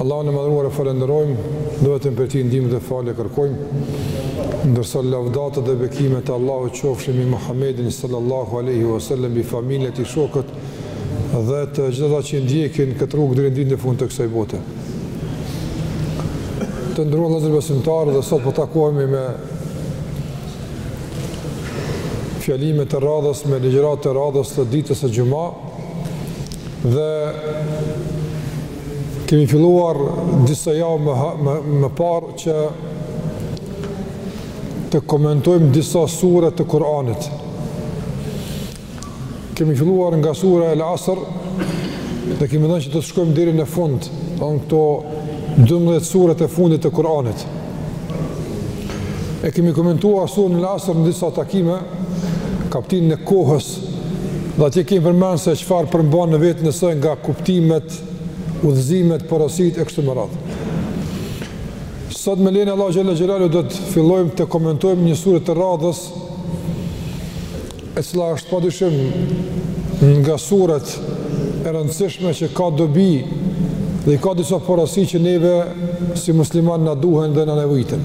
Allahun e Madhëruar e falënderojmë dhe vetëm prej Tij ndihmë dhe falje kërkojmë, ndërsa lavdata dhe bekimet e Allahut qofshin mbi Muhammedin sallallahu alejhi ve sellem, mbi familjen e tij, shokët dhe të gjithë ata që ndjekin këtë rrugë deri në ditën e fundit të kësaj bote. Të nderuar vëllezër besimtarë, dhe sot po takohemi me fjalimin e radhës, me ligjëratën e radhës të ditës së Xhuma. Dhe kemi filluar disa javë më, më, më parë që të komentojmë disa sure të Kur'anit. Kemi filluar nga sura El Asr dhe kemi thënë që të shkojmë deri në fund, në këto 12 suret e fundit të Kur'anit. E kemi komentuar surën El Asr në disa takime, kaptinën e kohës dhe atje kemi përmend se çfarë përmban në veten e saj nga kuptimet, udhëzimet, porositë e kështu me radhë. Sot me lejen e Allahut xhelle xhelaluhu do të fillojmë të komentojmë një sure të radhës e cila është pa dyshim nga suret e rëndësishme që ka dobi dhe i ka disa porosi që neve si muslimanë na duhen dhe na nevojiten.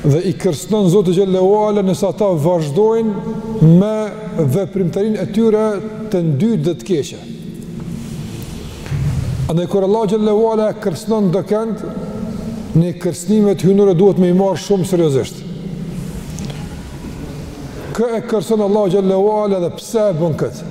Dhe i kërcënon Zoti xhelle ue ala nëse ata vazhdojnë me veprimtarinë e tyre të ndytë dhe të keqe. Andaj kur Allahu xhelle ue ala e kërcënon dokënd, ne kërcënimet hyjnore duhet me i marr shumë seriozisht. Kë e kërcënon Allahu xhelle ue ala dhe pse e bën këtë?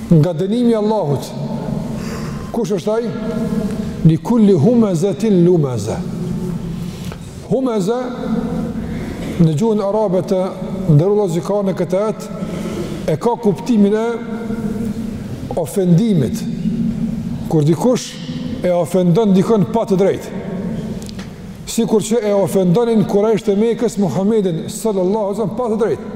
Nga dënimi i Allahut. Kush është ai? Li kulli humezetin lumeze. Humeze në gjuhën arabe të nderuar vëllezër, ka në këtë ajet e ka kuptimin e ofendimit. Kur dikush e ofendon dikon pa të drejtë. Sikur që e ofendonin kurejshët e Mekës Muhammedin sallallahu alaihi wasallam pa të drejtë.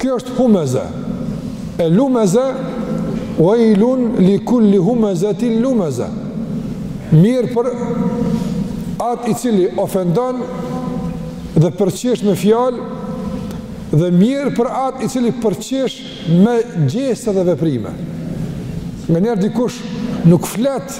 Kjo është humeze. E lumeze, uejlun li kulli humezetin lumeze. Mjerë për atë i cili ofendon dhe përqesh me fjalë dhe mjerë për atë i cili përqesh me gjeste dhe veprime. Nganjëherë dikush nuk flet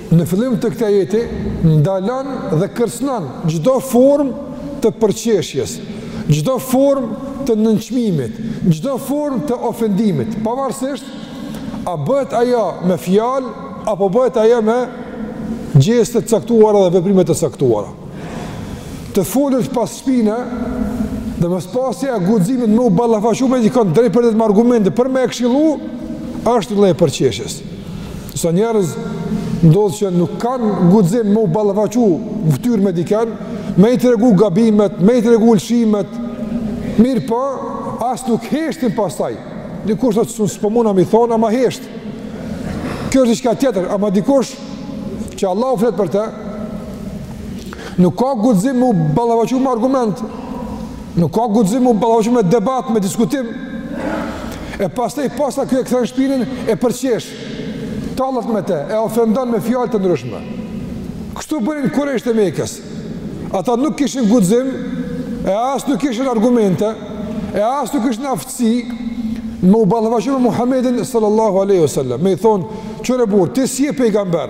Në fillim të këtij ajeti ndalon dhe kërcënon çdo formë të përqeshjes, çdo formë të nënçmimit, çdo formë të ofendimit, pavarësisht a bëhet ajo me fjalë apo bëhet ajo me gjeste të caktuara dhe veprime të caktuara. Të folurit pas shpine, dhe mospasja e guximit me u ballafaqu me dikën drejtpërdrejt me argumente, për me e këshilu, është lloj i përqeshjes. E sa njerëz ndodh që nuk kanë guxim me u ballafaqu në ftyrë me dikën, me i tregu gabimet, me i tregu lëshimet, mirëpo as nuk heshtin pastaj. Dikush thotë s'po muna m'i thonë, ama hesht. Kjo është diçka tjetër, ama dikush që Allahu flet për te, nuk ka guxim me u ballafaqu me argument, nuk ka guxim me u ballafaqu me debat, me diskutim, e pastaj pasi ky e kthen shpinën, e përqesh, tallet me te, e ofendon me fjalë të ndryshme. Kështu bënin kurejshët e Mekës, Ata nuk kishin guxim e as nuk kishin argumente e as nuk kishin aftësi me u ballafaqu me Muhamedin sallallahu alaihi wasallam. Me i thonë, "Kqyre burrë, ti s'je pejgamber."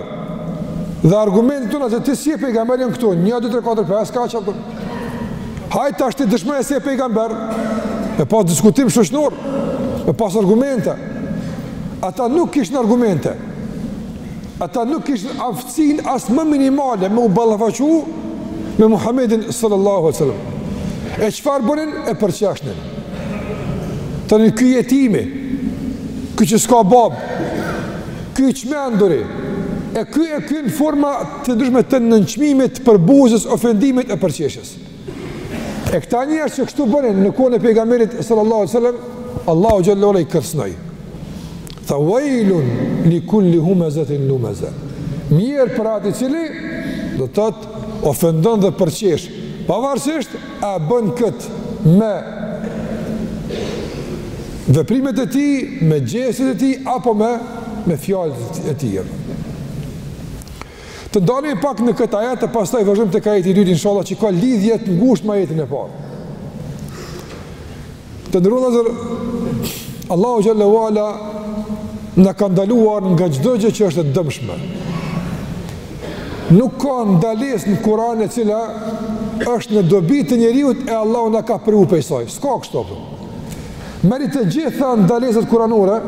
Dhe argumentet tona se ti s'je pejgamber janë këto, 1 2 3 4 5 e kaq. Hajt tash ti dëshmoje se je pejgamber. Me pas diskutim shoqnor, me pas argumente. Ata nuk kishin argumente. Ata nuk kishin aftësinë as më minimale me u ballafaqu me Muhammedin sallallahu alaihi wasallam. E çfarë bënin? E përqeshnin. Thonin ky jetimi, ky që s'ka babë, ky i çmenduri, e ky e ky në forma të ndryshme të nënçmimit, përbuzjes, ofendimit e përqeshjes. E këta njerëz që kështu bënin në kohën e pejgamberit sallallahu alajhi wasallam, Allahu xhelle ue ala i kërcënoi. Tha wailun li kulli humazatin lumaza. Mjerë për atë i cili do të thotë ofendon dhe përqesh, pavarësisht a bën kët me veprimet e tij, me gjestet e tij apo me me fjalët e tij. Të ndalemi pak në këtë ajet e pastaj vazhdojmë tek ajeti i dytë inshallah që ka lidhje të ngushtë me ajetin e parë. Të nderuar vllazër, Allahu xhelle ue ala na ka ndaluar nga çdo gjë që është e dëmshme. Nuk ka ndalesë në Kur'an e cila është në dobi të njeriut e Allahu na ka privu prej saj. S'ka kësisoj. Merri të gjitha ndalesat kuranore,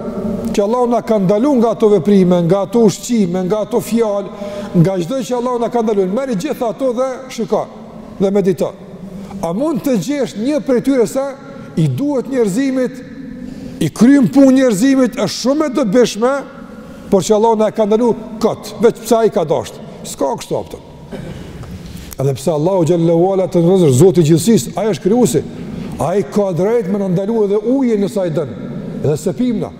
që Allahu na ka ndalu nga ato veprime, nga ato ushqime, nga ato fjalë, nga çdo gjë që Allahu na ka ndalu, merri gjitha ato dhe shiko, dhe medito. A mund të gjesh një prej tyre se i duhet njerëzimit, i kryn punë njerëzimit, është shumë e dobishme, por që Allahu na e ka ndalu këtë, veç pse ai ka dashtë. S'ka kështu apëtëm. Edhe pse Allahu xhelle shanuhu është Zoti i gjithësisë, ai është krijuesi. Ai ka drejt me na ndalu edhe ujin nëse ai don. Edhe s'e pimë na.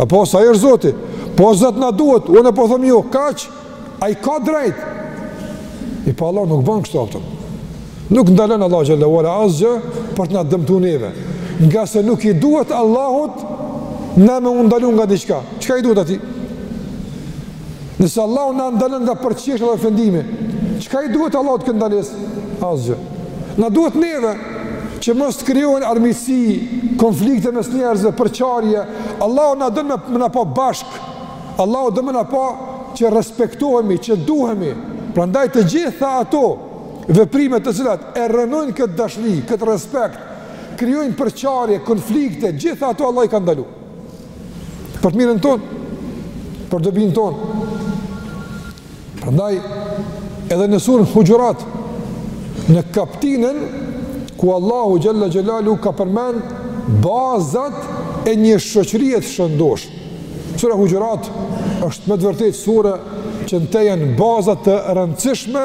Apo s'ai është Zoti. Po s'do t'na duhet, unë po them jo, kaq ai ka drejt. Po Allahu nuk bën kështu ato. Nuk ndalon Allahu xhallahu ala asgjë për të na dëmtu neve. Nga se nuk i duhet Allahut na me ndalu nga diçka. Çka i duhet atij? Nëse Allahu na ndalon nga përqeshja dhe ofendimi, çka i duhet Allahut kjo ndalesë? Asgjë. Na duhet neve që mos të krijohen armiqësi, konflikte mes njerëzve, përçarje. Allahu na don me na pa bashk. Allahu don me na pa që respektohemi, që duhemi. Prandaj të gjitha ato veprime të cilat e rrënojnë këtë dashuri, këtë respekt, krijojnë përçarje, konflikte, gjitha ato Allahu i ka ndalu. për të mirën tonë, për dobinë tonë. Prandaj, edhe në suren Huxhurat, në kaptinën, ku Allahu xhelle xhelaluhu ka përmend bazat e një shoqërie të shëndoshë. Surja Huxhurat është me të vërtetë sure që në te janë baza të rëndësishme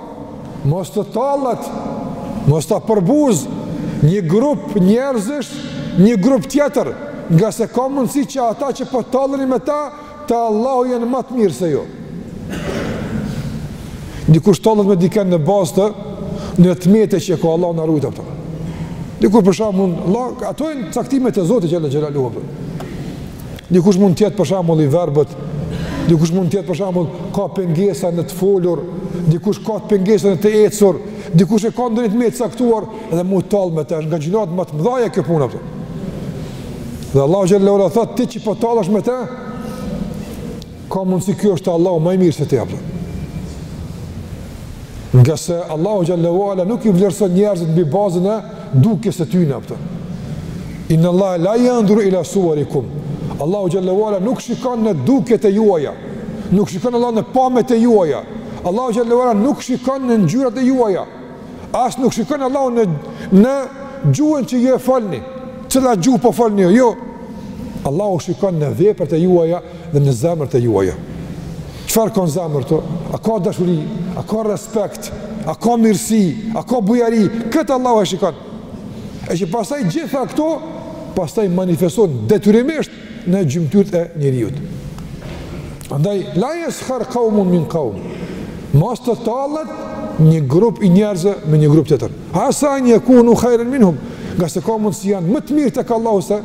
mos të tallet, mos ta përbuzë një grup njerëzish, një grup tjetër, ngase ka mundësi që ata që po talleni me ta, te Allahu janë ma të mirë se ju. Dikush tallet me dikën në bazë të, ndonjë të mete që e ka Allahu na rujtë apëtër. Dikush për shembull mund, Allah, ato janë caktimet e Zotit xhelle xhelaluhu apëtër. Dikush mund të jetë për shembull i verbër, dikush mund të jetë për shembull ka pengesa në të folur, dikush ka pengesa në të ecur, dikush e ka ndonjë të metë të caktuar edhe m'u tall me të, është nga gjynahet ma të mëdhaja kjo puna për. Dhe Allahu xhelle thot, ti që po tallesh me të, Ka mundësi ky është te Allahu ma i mirë se ti apo? Ngase Allahu xhallahu ala nuk i vlerëson njerëzit mbi bazën e dukjes së tyre apo. Inna Allaha la yanzuru ila suwarikum. Allahu xhallahu ala nuk shikon në dukjet e juaja. Nuk shikon Allahu në pamjet e juaja. Allahu xhallahu ala nuk shikon në ngjyrat e juaja. As nuk shikon Allahu në në gjuhën që ju e folni. Cila gjuhë po folni ju? Jo. Allahu shikon në veprat e juaja dhe në zemrat e juaja. Çfarë ka në zemër këtu? A ka dashuri? A ka respekt? A ka mirësi? A ka bujari? Këtë Allahu e shikon. E që pastaj gjitha këto, pastaj manifestohen detyrimisht në gjymtyrët e njeriut. Andaj, la jeskhar kaumun min kaum, mos të tallet një grup i njerëzve me një grup tjetër. Asa en jekunu hajren minhum, ngase ka mundësi janë më të mirë tek Allahu se,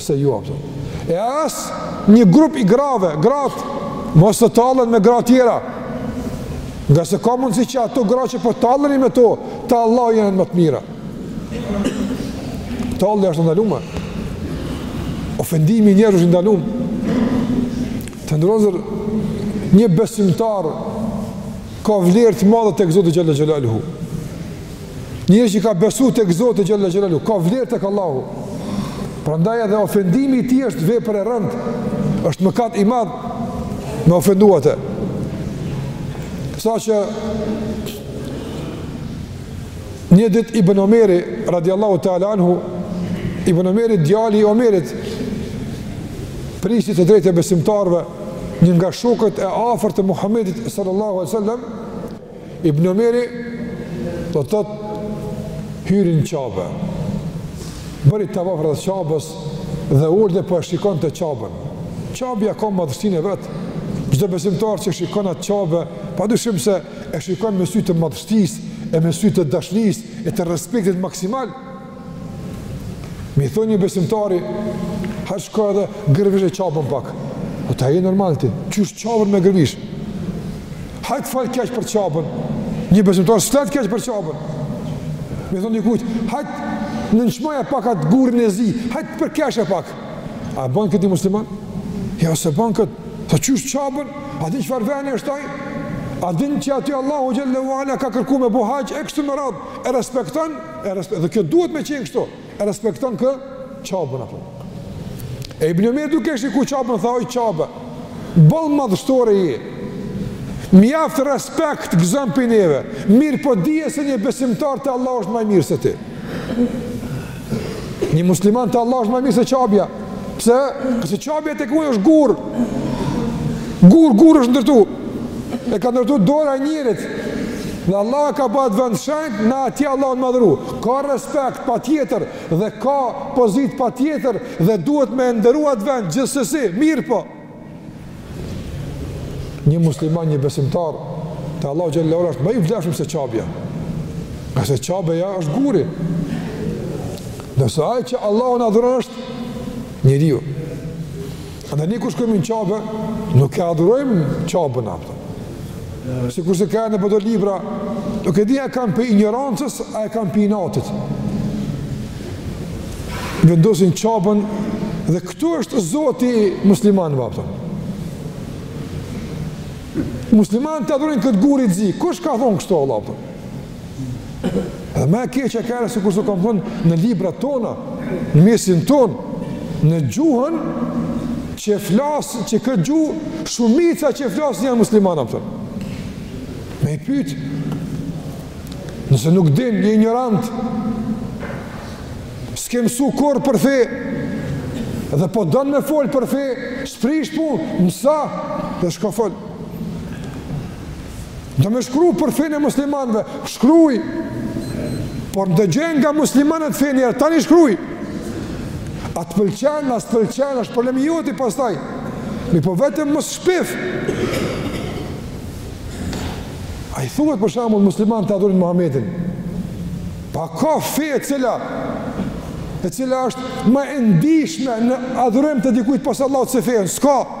se ju vetë. E as një grup i grave, gratë, mos të tallen me gra tjera, ngase ka mundësi që ato gra që po talleni me to, te Allahu janë më të mira. Tallja është e ndalume. Ofendimi i njerëzve është i ndalum. Të nderuar, një besimtar ka vlerë të madhe tek Zoti xhel-le xhelaluhu. Njeri që ka besu tek Zoti xhel-le xhelaluhu ka vlerë tek Allahu. Prandaj edhe ofendimi i tij është vepër e rëndë. Është mëkat i madh me ofendu atë. Saqë Një ditë Ibn Omeri radiallahu ta'ala anhu, Ibn Omeri djali i Omerit, prijësit të drejtë të besimtarëve, një nga shokët e afërt të Muhammedit sallallahu alejhi ve sallam, Ibn Omeri do të tëtë hyri në Qabe, bëri tavaf rreth Qabes dhe urdi po e shikonte Qaben. Qabeja ka madhështinë e vet, çdo besimtar që e shikon atë Qabe, pa dyshim se e shikon me sy të madhështisë e me sy të dashnisë e të respektit maksimal. Me i thon një besimtari, hajt shko edhe gërvishe Qabën pak. O tha, a je normal ti, qysh Qabën me gërvish? Hajt fol keq për Qabën. Një besimtar s'flet keq për Qabën. Me i thon dikujt, hajt nënçmoje pak atë gurin e zi, hajt përqeshe pak. A e ban këtë muslimani? Jo, s'e ban këtë. Tha po qysh Qabën, a din çfarë veni është aj? A din që aty Allahu xhel-le ue ala ka kërku me bo haxh, e kështu me radhë, e respekton, e respekton, dhe kjo duhet me qenë kështu, e respekton këtë Qabën, atë. E Ibn Omeri duke shiku Qabën, tha oj Qabe, Boll madhështore je. Mjaft respekt gëzon prej neve. Mirëpo dije se një besimtar te Allahu është ma i mirë se ti. Një musliman te Allahu është ma i mirë se Qabja. Pse? Ngase Qabja tek e fundit është gur. Gur gur është ndërtu. E ka ndërtu dora e njerit. Dhe Allah ka bëhet vend i shenjtë, na atje Allahun me adhuru. Ka respekt, patjetër, Dhe ka pozitë patjetër dhe duhet me e nderu atë vend gjithsesi, mirëpo. Një musliman, një besimtar, te Allahu xhel-le ue ala është më i vlefshëm se Qabja. Ngase Qabja është guri. Ndërsa ai që Allahun e adhuron është njeriu. Andaj ne kur shkojmi në Qabe, nuk e adhurojmë Qaben, a kupton. Sikurse kanë botu libra, nuk e di a e kanë prej injorancës, a e kanë prej inatit. Vendosin Qaben dhe këtu është zoti i muslimanëve, a kupton. Muslimanët e adhurojnë këtë gur të zi, kush ka thonë kështu, vlla, a kupton. Edhe ma e keqja krejt, sikurse kam thënë, në librat tona, në mesin tonë, në gjuhën që e flasim, që këtë gjuhë, shumica që e flasin janë muslimanë, a kupton. Me i pytë, nëse nuk din je injorant, s'ke mësu kurrë për fe, dhe po don me folë për fe, s'prish punë, mëso dhe shko fol. Do me shkru për fenë e muslimanëve, shkruj, por ndëgjoje nga muslimanët fenë e tani shkruj. A të pëlqen, a s'të pëlqen, është problem i joti pastaj. Mirëpo vetëm mos shpif. A i thuhet për shembull muslimanët e adhurojnë Muhammedin. Po a ka fe e cila, e cila është ma e ndjeshme në adhurim të dikujt pos Allahut se feja jonë, s'ka. S'ka.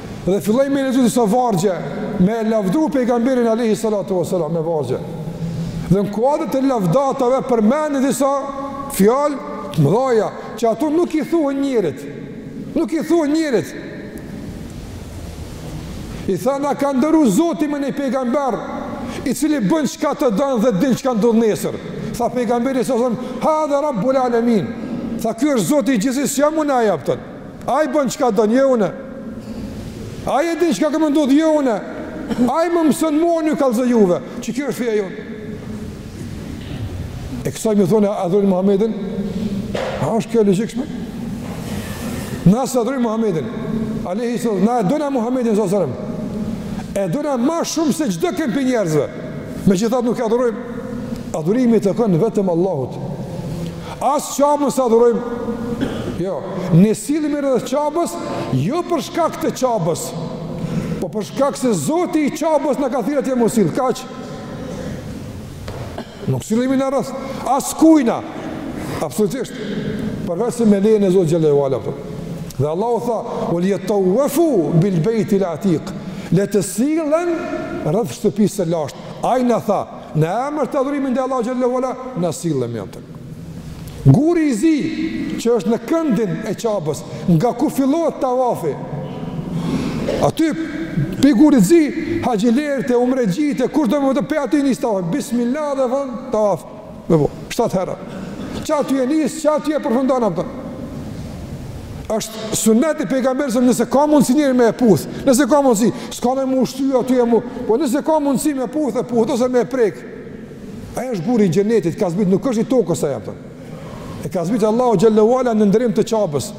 Dhe filloi me lexu disa vargje, me e lavdu pejgamberin alejhi salatu ve selam, me vargje. Dhe në kuadër të lavdatave përmendi disa fjalë të mëdhaja, që ato nuk i thuhen njerit. Nuk i thuhen njerit. I tha na ka nderu Zoti me një pejgamber, i cili bën çka të don dhe din çka ndodh nesër. Tha pejgamberi alejhi selam, hadha rabbul alemin. Tha ky është Zoti i gjithësisë, s'jam unë ai, a kupton. Ai bën çka don, jo unë. Ai e din çka ka me ndodh, jo unë. Ai më mëson mua, unë ju kallëzoj juve, qe kjo është feja jonë. E kësaj me i thonë, adhurojnë Muhammedin? A është kjo e logjikshme? Na s'e adhurojmë Muhammedin, alejhi selam, na e dona Muhammedin, salallahu alejhi ve selem, e dona ma shumë se çdo kënd prej njerëzve, megjithatë nuk e adhurojmë, adhurimi i takon vetëm Allahut, As Qaben s'e adhurojmë, jo, ne sillemi rreth Qabes, jo për shkak të Qabes, po për shkak se Zoti i Qabes na ka thirr atje m'u sjell, kaq, nuk sillemi na rreth askujna, absolutisht, përveç se me lejen e Zotit xhele ve ala, a kupton. Po. dhe Allahu tha, vel jettavefu bil bejtil atik, le të sillen rreth shtëpisë së lashtë, ai na tha, Në emër të adhurimit ndaj Allahut xhele ve ala na sillemi aty. Guri i zi që është në këndin e Qabes, nga ku fillohet tavafi. Aty prej gurit zi, haxhilerët e umrexhitë e kushdo, prej aty nis tavafin. Bismillah dhe fillon tavaf. Me bo shtatë herë. Qaty e nis, qaty e përfundon, a kupton. është sunet i pejgamberit sa nëse ka mundësi njeri me e puth, nëse ka mundësi, s'ka me u shty aty e mu, po nëse ka mundësi me puth e puth, ose me e prek, ai është guri i xhenetit, ka zbrit nuk është i tokës a kupton, e ka zbrit Allahu xhele ve ala në nderim të Qabes.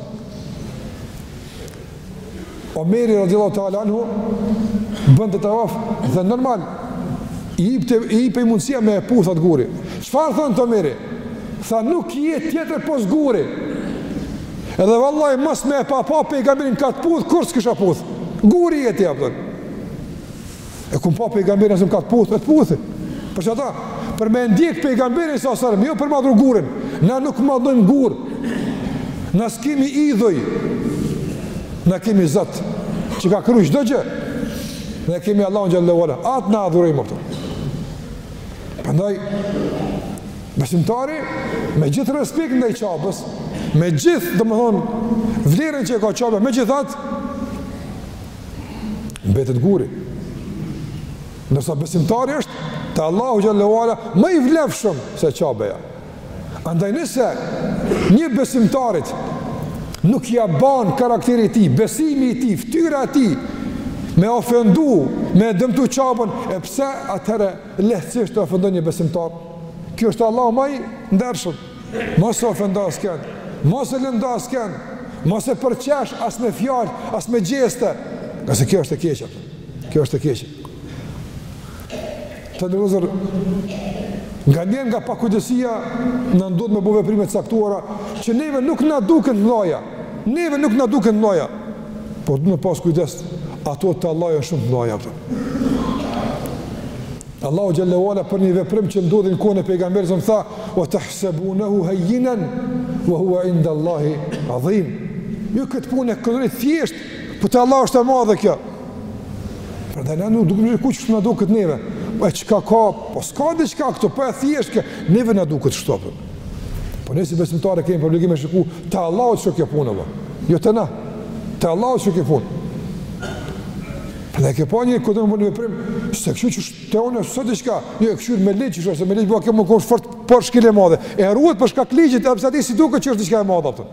Omeri radiallahu ta'ala anhu bënte tawaf dhe normal i ipte i ipej mundësia me e puth atë gur çfarë thonte Omeri tha nuk je tjetër pos guri edhe vallahi mos me e pas pa pejgamberin ka të puth kurrë s'kisha puth guri je ti a kupton E kum pa pejgamberin asum ka të puthë, të puthë. Për çfarë ta? Për me ndjek pejgamberin sa sa, jo për me adhuru gurin. Na nuk adhurojm gur. Na s'kemi idhuj. Na kemi Zot që ka kriju çdo gjë. Na kemi Allahun xhele ve ala. Atë na adhurojmë, a kupton. Prandaj besimtari me gjithë respekt ndaj Qabes, me gjithë, domethënë, vlerën që e ka Qabja, megjithatë mbetet guri. Ndërsa besimtari është te Allahu xhele ve ala ma i vlefshëm se qabeja. Andaj nëse një besimtarit nuk ja ban karakteri i tij, besimi i tij, ftyra e tij, me ofendu, me dëmtu Qaben, e pse atëherë lehtësisht të ofendon një besimtar? Kjo është te Allahu ma i ndershëm. Mos e ofendo askën, mos e lëndo askën, mos e përqesh as me fjalë, as me gjeste, ngase kjo është e keqe, a kupton, kjo është e keqe. Të nderum vëllezër, nganjëherë nga pakujdesia na ndodh me bo veprime t'caktuara, që neve nuk na duken të mdhaja, neve nuk na duken të mdhaja, por du me pas kujdes, ato te Allahu janë shumë të mdhaja. A kupton. Allahu xhele ve ala për një veprim që ndodhi në kohën e pejgamberit sa tha wa tahsabunahu hayyinan wa huwa inda Allahi azim. Ju këtë punë e keni thjesht, po te Allahu është e madhe kjo. Për dhe në nuk duke në kuqë shpesh na duket neve, e çka ka, po s'ka dhe çka këtu, po e thjesht ke, neve na duket ashtu. Po ne si besimtarë kemi për obligim me shiku te Allahu çka kjo punë vë. Jo te na. Te Allahu çka kjo punë. Për ne kjo punë ku do të bëjmë prim, se kjo që te unë është sot diçka, jo kjo me ligj është ose me ligj bëu kjo më kush fort por shkelje e madhe. E ruhet për shkak t'ligjit, edhe pse atij s'i duket që është diçka e madhe, a kupton.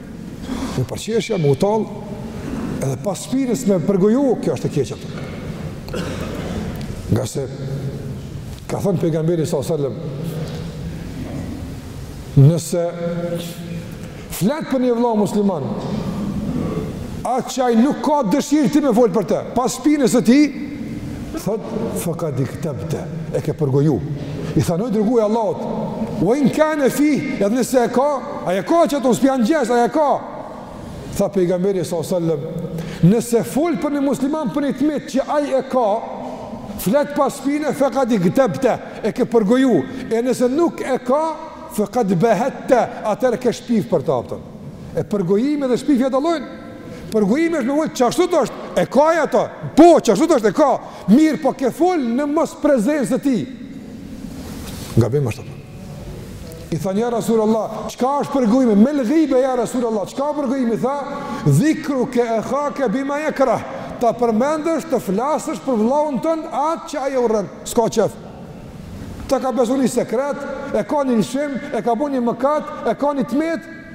Me përqesh, me u tall, edhe pas shpinës me përgoju, kjo është e keqe. Ngase, ka thënë pejgamberi sa sallëm, nëse flet për një vlla musliman, atë që ai nuk ka dëshirë ti me folë për te, pas shpinës së tij, thot fakad igtebte e ke përgoju i thanë o i dërgu i Allahut wa in kane fi edhe nëse e ka Ai e ka qato, unë s'p'ja ngjes, ai e ka. Tha pejgamberi s.a.s. Nëse fol për një musliman për një të metë që ai e ka, flet pas shpine, fekad igtebte, e ke përgoju, e nëse nuk e ka, fekad behette, atëherë e ke shpif për ta, kupton. E përgojimi dhe shpifja dallojnë, përgojimi është me vojtë, qashtu të është, e ka ai ato, po, qashtu të është, e ka, mirëpo ke folë në mosprezencë të tij. Nga bimë është të përgojime. I thanë, ja Rasul Allah, çka është përgojimi? Mel gibe, ja Rasul Allah, çka përgojimi? I tha, dhikruke ekhake bima jekrah, ta përmendësh të flasësh për vllaun tën atë që ai e urren, s'ka qef. Ta ka besu një sekret, e ka një lëshim, e ka bu një mëkat, e ka një të metë,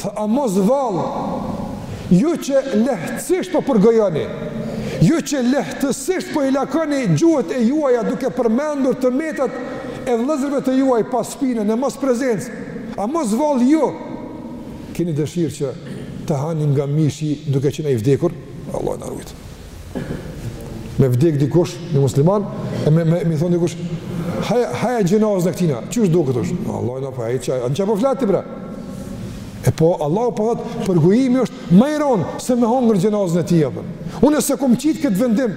Tha, a mos vallë, ju që lehtësisht po përgojoni, ju që lehtësisht po i lakoni gjuhët e juaja duke përmendur të metat e vëllezërve të juaj pas shpine në mosprezencë, a mos vallë ju, keni dëshirë që të hani nga mishi duke qenë ai i vdekur? Allahu na ruajt. me vdek dikush, një musliman, e me, me, me i thonë dikush, haja, haja xhenazen e këtina, qysh t'duket, qysh? Allah, në pa, e që, çka po flet ti, bre? E po, Allah po thotë, përgojimi është ma i ronë, se me hongër xhenazen e tij, apo. Unë s'e kom qitë këtë vendim,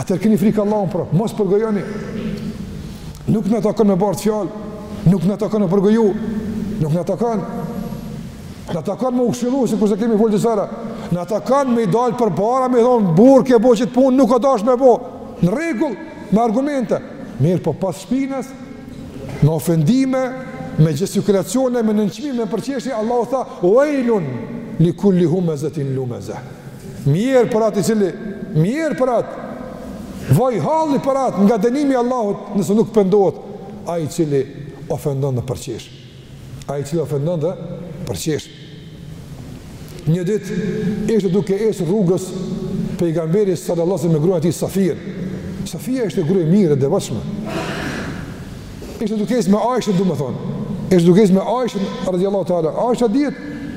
Atëherë keni frikë Allahun pra, mos përgojoni. Nuk na takon me bartë fjalë, nuk na takon me përgoju, nuk na takon. Na takon me u këshillu, sikurse kemi folë disa herë. Na takon me i dalë përpara, me i thonë, burrë ke bo qet punë, nuk o dash me bo. Në rregull, me argumente. Mirëpo pas shpinës, me ofendime, me gjestikulacione, me nënçmime, me përqeshje, Allahu tha, uejlun li kulli humezetin lumeze. Mjerë për atë i cili, mjerë për atë, vaj halli për atë nga dënimi i Allahut nëse nuk pendohet, ai i cili ofendon dhe përqesh. Ai i cili ofendon dhe përqesh. Një ditë, ishte duke ecë rrugës pejgamberi sallallasë me gruan e tij Safien. Safia ishte grua e mirë e devotshme. Ishte duke ecë me Aishën, domethonë. Ishte duke ecë me Aishën radhiyallahu ta'ala. Aisha dihet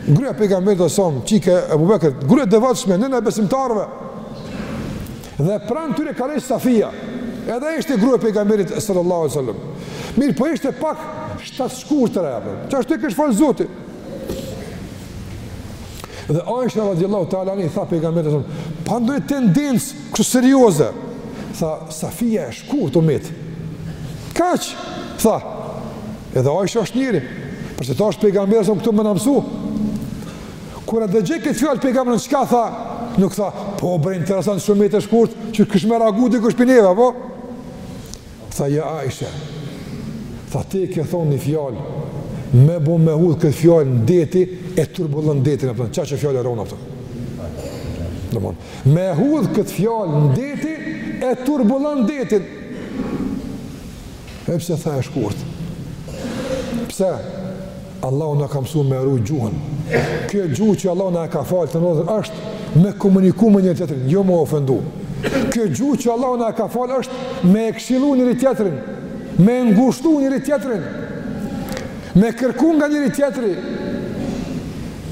gruaja e pejgamberit sallallahu alajhi wasallam, çika e Abu Bekrit, grua e devotshme nëna e besimtarëve. Dhe pranë tyre ka rënë Safia. Edhe ajo ishte gruaja e pejgamberit sallallahu alajhi wasallam. Mirëpo ishte pak shtatshkurtër apo. Qashtu e kish fal Zoti. Dhe Aisha radhiyallahu ta'ala i tha pejgamberit sallallahu alajhi wasallam, pa ndonjë tendencë Kështu serioze! Tha, Safija e shkurt o metë. Kaq! Tha, Edhe Ajsha është njeri, për qeta është pejgamberi s.a.s. këtu me na mësu. Kur e dëgjoi këtë fjalë pejgamberi çka tha? Nuk tha, po bre interesant shumë e shkurt, qysh kish me reagu dikush prej neve, apo? Tha, Ja Aisha, tha, ti ke thonë një fjalë, me bo me hudhë këtë fjalë në deti, e turbullon detin, e përton, qa që fjalë e ronë, përton. Domethon, me hudhë këtë fjalë në deti, e turbullon detin. E pse tha e shkurt? Pëse? Allahu na ka msu me rujt gjuhën. Kjo gjuhë që Allahu na e ka falë të nderuar është me komuniku me njëri-tjetrin, jo me u ofendu. Kjo gjuhë që Allahu na e ka falë është me këshillu njëri-tjetrin, me ngushllu njëri-tjetrin, me kërku nga njëri-tjetri,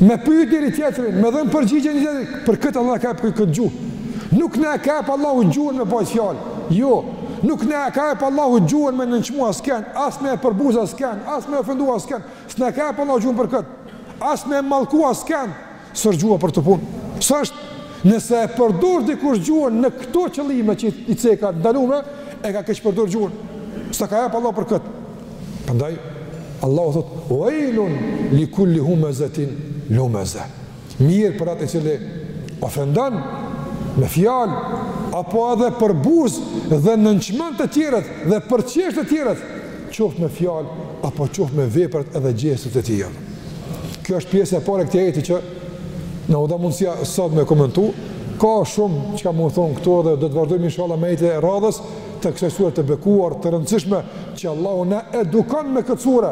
me pyet njëri-tjetrin, me dhënë përgjigje njëri-tjetrit, për këtë Allahu e ka ep këtë gjuhë. Nuk na e ka ep Allahu gjuhën me bajt fjalë. Jo, nuk na e ka ep Allahu gjuhën me nënçmu askënd, as me e përbuz askënd, as me e ofendu askënd, s'na e ka ep Allahu gjuhën për këtë, as me e mallku askënd, s'është gjuha për këtë punë, s'është, nëse e përdor dikush gjuhën në këto qëllime që i ceka të ndaluna, e ka keqpërdor gjuhën, s'e ka ep Allahu për këtë. Prandaj, Allahu thotë, uajlun li kulli humezetin lumeze. Mjerë për atë i cili ofendon me fjalë apo edhe përbuz dhe nënçmon të tjerët dhe përqesh të tjerët, qoftë me fjalë apo qoftë me veprat edhe gjestet e tija. Kjo është pjesa e parë e këtij ajeti që na u dha mundësia sot me komentu, ka shumë çka me u thonë këtu edhe do të vazhdojmë inshallah me ajetin e radhës të kësaj sure të bekuar, të rëndësishme që Allahu na edukon me këtë sure,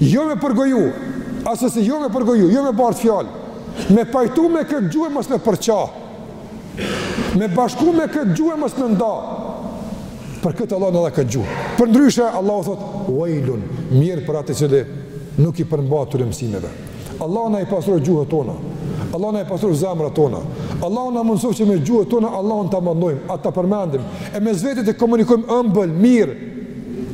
Jo me përgoju, asesi jo me përgoju, jo me bartë fjalë, me pajtu me këtë gjuhë e mos me përça, me bashku me këtë gjuhë e mos me nda, për këtë Allahu na e dha këtë gjuhë. Përndryshe, Allahu thotë, uajlun, mjerë për atë i cili nuk i përmbahet këtyre mësimeve. Allahu na i pastroftë gjuhët tona, Allahu na i pastroftë zemrat tona. Allahu na mundësoftë që me gjuhët tona, Allahun ta madhërojmë, atë ta përmendim. E mes vete të komunikojmë ëmbël, mirë.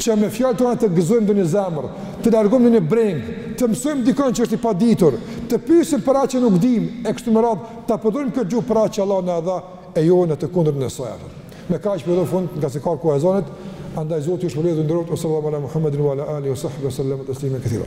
që me fjalët tona të gëzojmë ndonjë zemër, të largojmë ndonjë brengë, të mësojmë dikënd që është i paditur, të pyesim për atë që nuk dimë e kështu me radhë, ta përdorim këtë gjuhë për atë që Allahu na e dha e jo në të kundërtën e saj. Me kaq po përfundoj, ngase ka koha e ezanit, andaj Zoti ju shpërbleftë dhe nderoftë wa sallallahu ala Muhammedin wa ala alihi wa sahbihi sallam taslima kathira.